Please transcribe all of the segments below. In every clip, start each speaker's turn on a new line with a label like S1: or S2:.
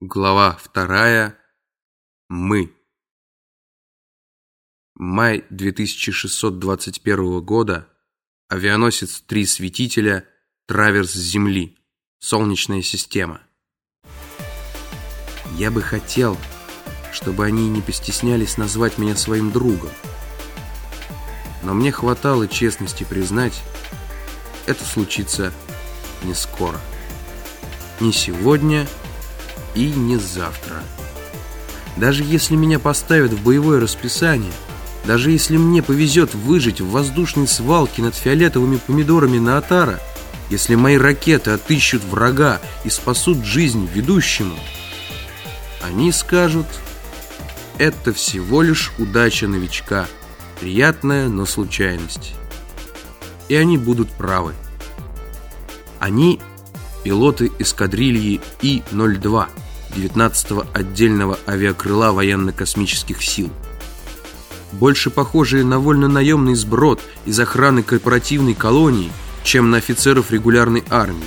S1: Глава вторая. Мы. Май 2621 года. Авианосец «Три светителя», траверс Земли, Солнечная система. Я бы хотел, чтобы они не постеснялись назвать меня своим другом. Но мне хватало честности признать, это случится не скоро. Не сегодня, и не завтра. Даже если меня поставят в боевое расписание, даже если мне повезет выжить в воздушной свалке над фиолетовыми помидорами на Атара, если мои ракеты отыщут врага и спасут жизнь ведущему, они скажут, это всего лишь удача новичка, приятная, но случайность. И они будут правы. Они пилоты эскадрильи И-02, 19-го отдельного авиакрыла военно-космических сил. Больше похожие на вольно-наемный сброд из охраны корпоративной колонии, чем на офицеров регулярной армии.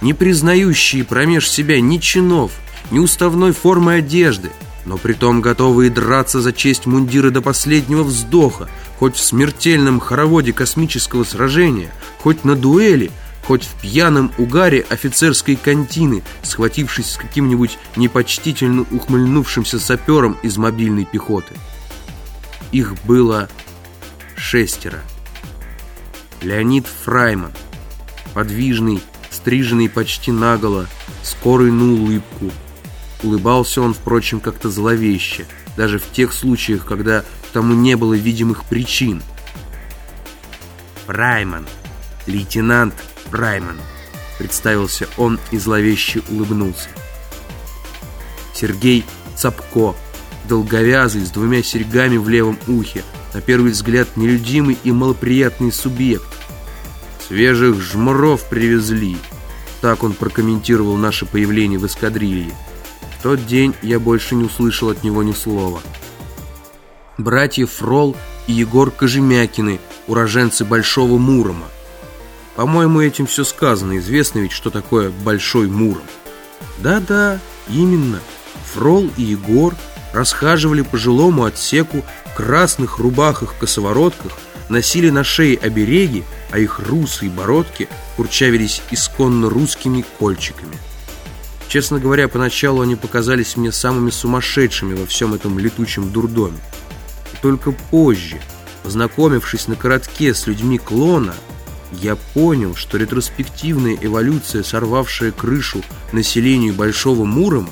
S1: Не признающие промеж себя ни чинов, ни уставной формы одежды, но притом готовые драться за честь мундира до последнего вздоха, хоть в смертельном хороводе космического сражения, хоть на дуэли – хоть в пьяном угаре офицерской контины, схватившись с каким-нибудь непочтительно ухмыльнувшимся сапером из мобильной пехоты. Их было шестеро. Леонид Фрайман, подвижный, стриженный почти наголо, скорый на улыбку. Улыбался он, впрочем, как-то зловеще, даже в тех случаях, когда тому не было видимых причин. Фрайман, лейтенант Райман. Представился он и зловеще улыбнулся. Сергей Цапко, долговязый, с двумя серьгами в левом ухе, на первый взгляд нелюдимый и малоприятный субъект. «Свежих жмуров привезли», так он прокомментировал наше появление в эскадрилье. В тот день я больше не услышал от него ни слова. Братья Фрол и Егор Кожемякины, уроженцы Большого Мурома. По-моему, этим все сказано. Известно ведь, что такое Большой Муром. Да-да, именно. Фрол и Егор расхаживали по жилому отсеку в красных рубахах-косоворотках, носили на шее обереги, а их русые бородки курчавились исконно русскими кольчиками. Честно говоря, поначалу они показались мне самыми сумасшедшими во всем этом летучем дурдоме. И только позже, познакомившись на коротке с людьми клона, я понял, что ретроспективная эволюция, сорвавшая крышу населению Большого Мурома,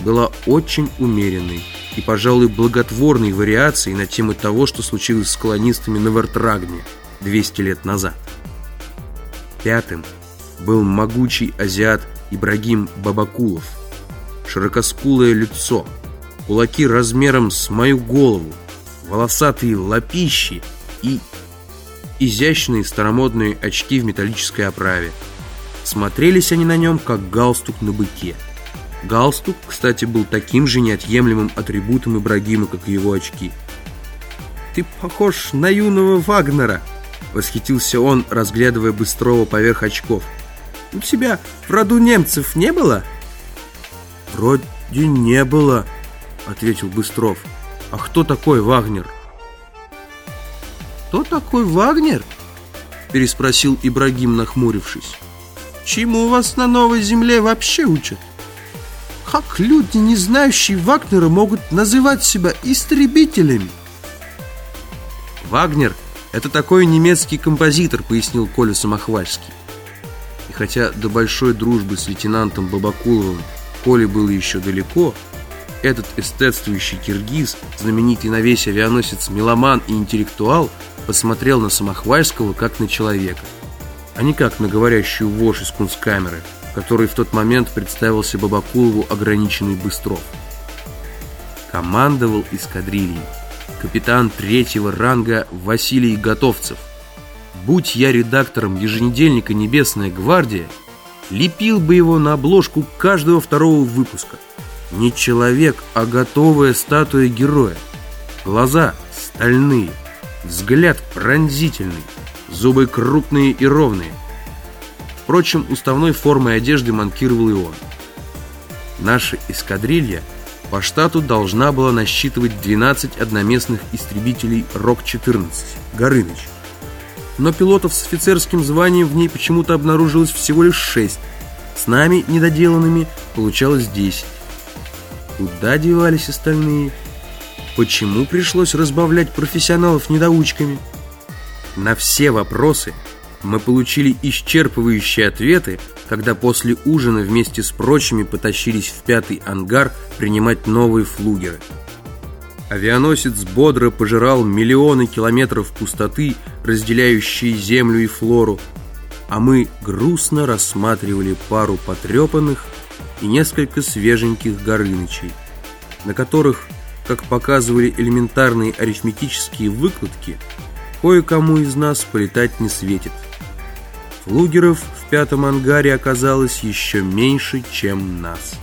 S1: была очень умеренной и, пожалуй, благотворной вариацией на тему того, что случилось с колонистами на Вертрагне 200 лет назад. Пятым был могучий азиат Ибрагим Бабакулов. Широкоскулое лицо, кулаки размером с мою голову, волосатые лапищи и изящные старомодные очки в металлической оправе. Смотрелись они на нем, как галстук на быке. Галстук, кстати, был таким же неотъемлемым атрибутом Ибрагима, как и его очки. «Ты похож на юного Вагнера!» Восхитился он, разглядывая Быстрова поверх очков. «У тебя в роду немцев не было?» «Вроде не было», — ответил Быстров. «А кто такой Вагнер?»
S2: «Кто такой Вагнер?» Переспросил Ибрагим, нахмурившись. «Чему вас на новой земле вообще учат? Как люди, не знающие Вагнера, могут называть себя истребителями?»
S1: «Вагнер — это такой немецкий композитор», — пояснил Коля Самохвальский. И хотя до большой дружбы с лейтенантом Бабакуловым Коле было еще далеко, этот эстетствующий киргиз, знаменитый на весь авианосец меломан и интеллектуал, посмотрел на Самохвальского как на человека, а не как на говорящую вошь из кунсткамеры, который в тот момент представился Бабакулову ограниченный Быстров. Командовал эскадрильей капитан третьего ранга Василий Готовцев. Будь я редактором еженедельника «Небесная гвардия», лепил бы его на обложку каждого второго выпуска. Не человек, а готовая статуя героя. Глаза стальные, взгляд пронзительный, зубы крупные и ровные. Впрочем, уставной формой одежды манкировал и он. Наша эскадрилья по штату должна была насчитывать 12 одноместных истребителей РОК-14 «Горыныч». Но пилотов с офицерским званием в ней почему-то обнаружилось всего лишь 6. С нами, недоделанными, получалось 10. Куда девались остальные? Почему пришлось разбавлять профессионалов недоучками? На все вопросы мы получили исчерпывающие ответы, когда после ужина вместе с прочими потащились в пятый ангар принимать новые флугеры. Авианосец бодро пожирал миллионы километров пустоты, разделяющие землю и флору, а мы грустно рассматривали пару потрепанных и несколько свеженьких горынычей, на которых, как показывали элементарные арифметические выкладки, кое-кому из нас полетать не светит. Флугеров в пятом ангаре оказалось еще меньше, чем нас.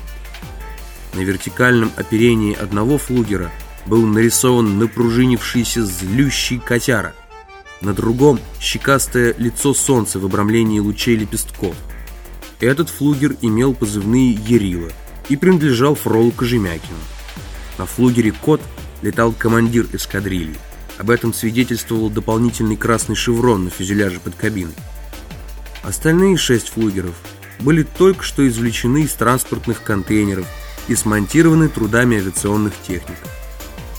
S1: На вертикальном оперении одного флугера был нарисован напружинившийся злющий котяра. На другом – щекастое лицо солнца в обрамлении лучей лепестков. Этот флугер имел позывные «Ярила» и принадлежал фролу Кожемякину. На флугере «Кот» летал командир эскадрильи. Об этом свидетельствовал дополнительный красный шеврон на фюзеляже под кабиной. Остальные шесть флугеров были только что извлечены из транспортных контейнеров и смонтированы трудами авиационных техников.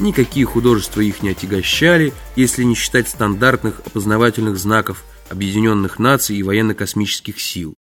S1: Никакие художества их не отягощали, если не считать стандартных опознавательных знаков Объединенных Наций и военно-космических сил.